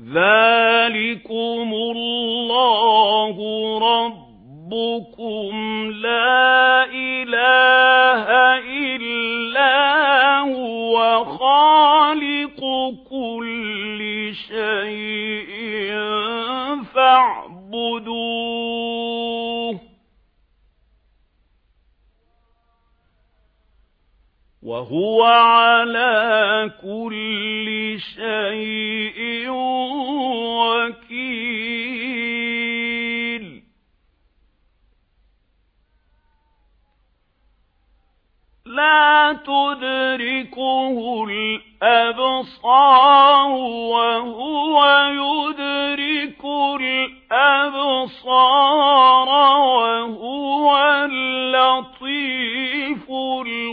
ذَلِكُمُ اللَّهُ رَبُّكُمْ وَهُوَ عَلَى كُلِّ شَيْءٍ وَكِيلٌ. لَا تُدْرِكُهُ الْأَبْصَارُ وَهُوَ يُدْرِكُ الْأَبْصَارَ وَهُوَ اللَّطِيفُ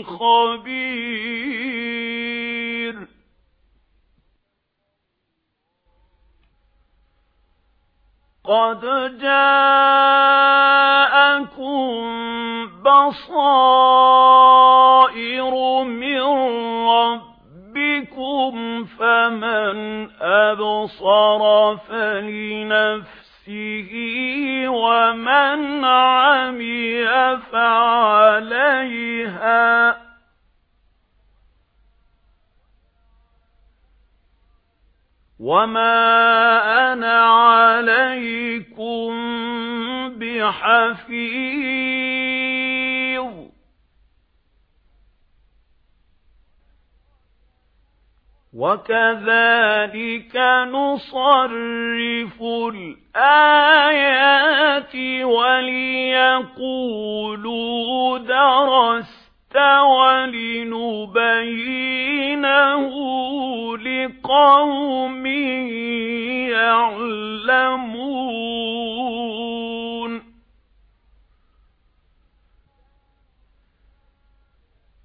الْخَبِيرُ قَدْ جَاءَكُمْ بَصَائِرُ مِنْ رَبِّكُمْ فَمَنْ أَبْصَرَ فَلِنَفْسِهِ وَمَنْ عَمِيَ فَعَلَيْهَا. وَمَا أَنَا عَلَيْكُمْ بِحَفِيظٍ وَكَذَلِكَ نُصَرِّفُ الْآيَاتِ وَلِيَقُولُوا دَرَسْتَ وَلِنُبَيِّنَهُ لِقَوْمٍ يَعْلَمُونَ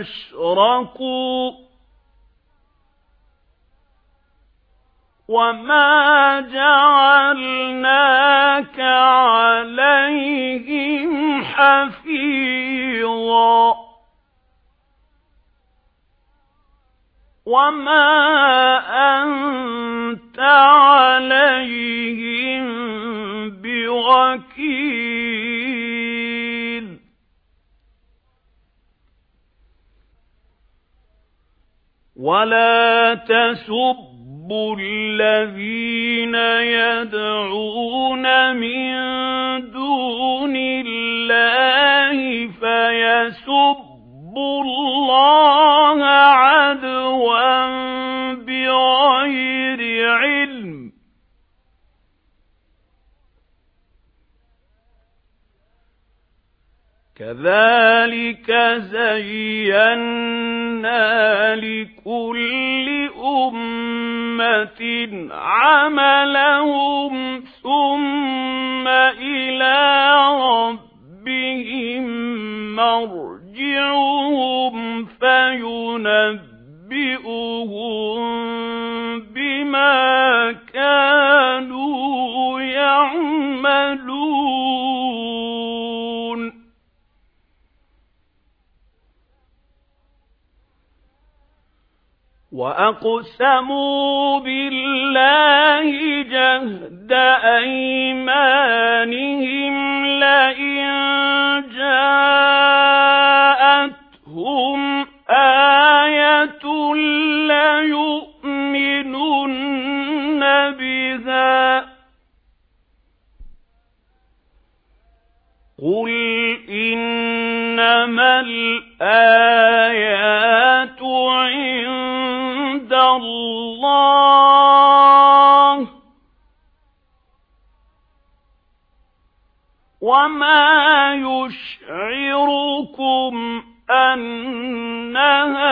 أَشْرَكُوا وَمَا جَعَلْنَاكَ عَلَيْهِمْ حَفِيظًا وَمَا أَنْتَ وَلَا تَسُبُّوا الَّذِينَ يَدْعُونَ مِن دُونِ كَذَلِكَ زَيَّنَّا لِكُلِّ أُمَّةٍ عَمَلَهُمْ ثُمَّ إِلَى رَبِّهِمْ مَرْجِعُهُمْ فَيُنَبِّئُهُم بِمَا كَانُوا وَأَقْسَمُوا بِاللَّهِ جَهْدَ أَيْمَانِهِمْ لَئِن جَاءَتْهُمْ آيَةٌ وَمَا يُشْعِرُكُمْ أَنَّهَا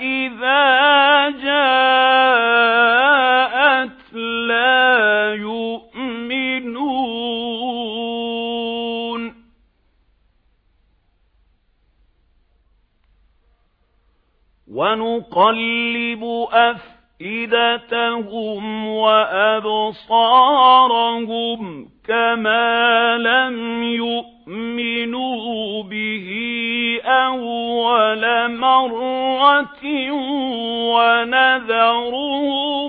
إِذَا جَاءَتْ لَا يُؤْمِنُونَ وَنُقَلِّبُ أَفْئِدَتَهُمْ أَفْئِدَتَهُمْ وَأَبْصَارَهُمْ كَمَا لَمْ يُؤْمِنُوا بِهِ أَوَّلَ مَرَّةٍ وَنَذَرُهُمْ